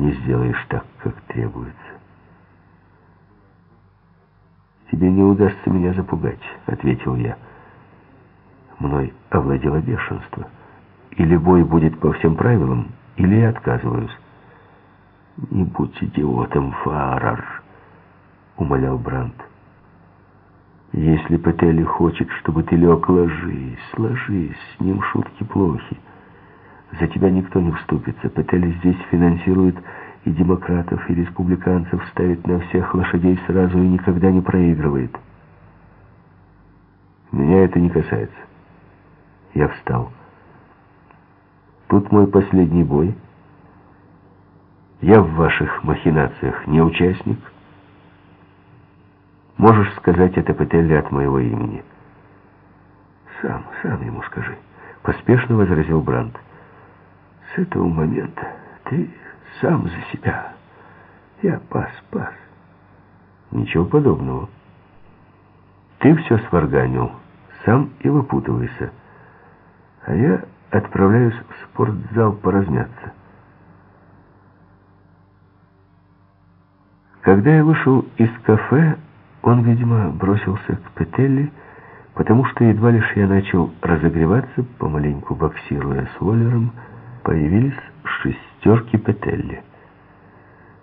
не сделаешь так, как требуется. «Тебе не удастся меня запугать», — ответил я. Мной овладело бешенство. Или бой будет по всем правилам, или я отказываюсь. «Не будь идиотом, Фарар», — умолял Брандт. «Если Петели хочет, чтобы ты лег, ложись, ложись, с ним шутки плохи. За тебя никто не вступится. Петели здесь финансирует и демократов, и республиканцев, ставит на всех лошадей сразу и никогда не проигрывает. Меня это не касается. Я встал. Тут мой последний бой. Я в ваших махинациях не участник. Можешь сказать это Петелли от моего имени. Сам, сам ему скажи. Поспешно возразил Брандт. С этого момента ты сам за себя. Я пас, пас. Ничего подобного. Ты все сварганил, сам и выпутывайся. А я отправляюсь в спортзал поразмяться. Когда я вышел из кафе, он, видимо, бросился к Петелли, потому что едва лишь я начал разогреваться, помаленьку боксируя с Воллером, появились шестерки Петелли.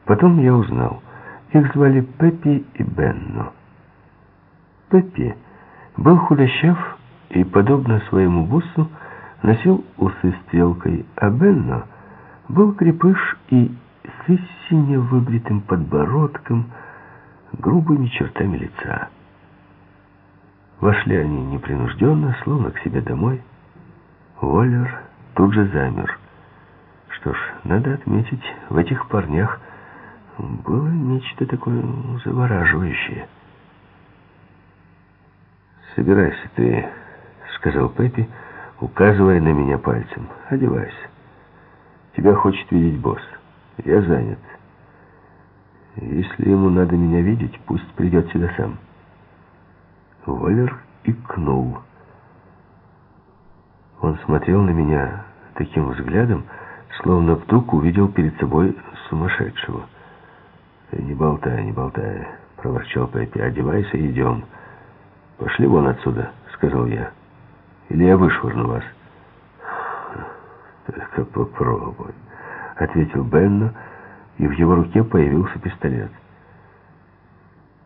Потом я узнал, их звали Пеппи и Бенно. Пеппи был худощав и, подобно своему боссу, носил усы стрелкой, а Бенно был крепыш и с истинно выбритым подбородком, грубыми чертами лица. Вошли они непринужденно, словно к себе домой. Воллер тут же замер. Что ж, надо отметить, в этих парнях было нечто такое завораживающее. «Собирайся ты», — сказал Пеппи, указывая на меня пальцем. «Одевайся. Тебя хочет видеть босс. Я занят. Если ему надо меня видеть, пусть придет сюда сам». Воллер икнул. Он смотрел на меня таким взглядом, словно вдруг увидел перед собой сумасшедшего. «Не болтай, не болтай», — проворчал Пеппи. «Одевайся идем». «Пошли вон отсюда», — сказал я. «Или я вышвырну вас». «Только попробуй», — ответил Бенно, и в его руке появился пистолет.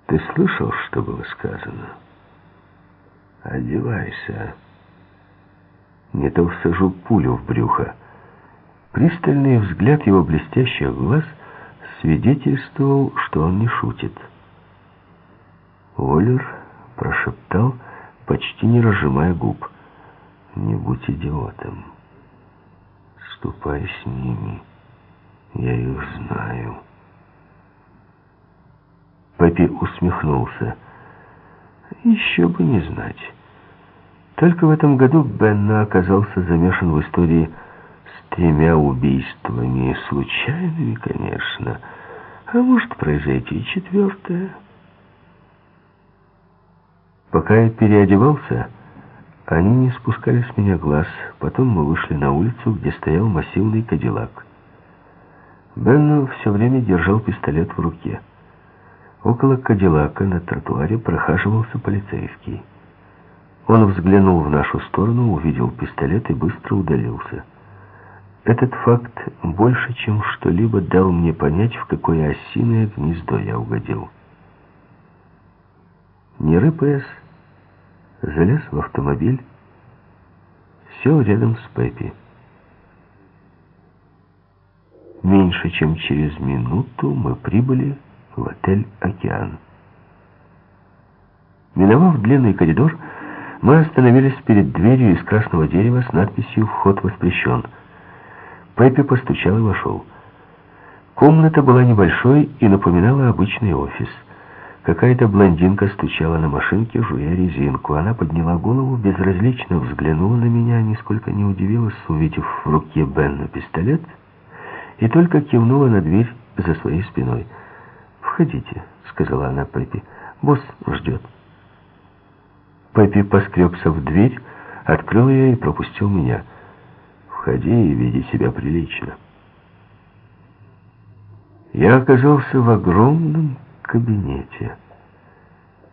«Ты слышал, что было сказано?» «Одевайся. Не то всажу пулю в брюхо». Пристальный взгляд его блестящих глаз свидетельствовал, что он не шутит. Оллер прошептал, почти не разжимая губ. «Не будь идиотом. Ступай с ними. Я их знаю». Папи усмехнулся. «Еще бы не знать». Только в этом году Бенна оказался замешан в истории тремя убийствами, случайными, конечно, а может произойти и четвертое. Пока я переодевался, они не спускали с меня глаз. Потом мы вышли на улицу, где стоял массивный кадиллак. Бенну все время держал пистолет в руке. Около кадиллака на тротуаре прохаживался полицейский. Он взглянул в нашу сторону, увидел пистолет и быстро удалился. Этот факт больше, чем что-либо дал мне понять, в какое осиное гнездо я угодил. Не рыпаясь, залез в автомобиль, сел рядом с Пеппи. Меньше чем через минуту мы прибыли в отель «Океан». Миновав длинный коридор, мы остановились перед дверью из красного дерева с надписью «Вход воспрещен». Пеппи постучал и вошел. Комната была небольшой и напоминала обычный офис. Какая-то блондинка стучала на машинке, жуя резинку. Она подняла голову, безразлично взглянула на меня, нисколько не удивилась, увидев в руке Бенна пистолет, и только кивнула на дверь за своей спиной. «Входите», — сказала она Пеппи. «Босс ждет». Пеппи поскребся в дверь, открыл ее и пропустил меня. «Входи и веди себя прилично». я оказался в огромном кабинете.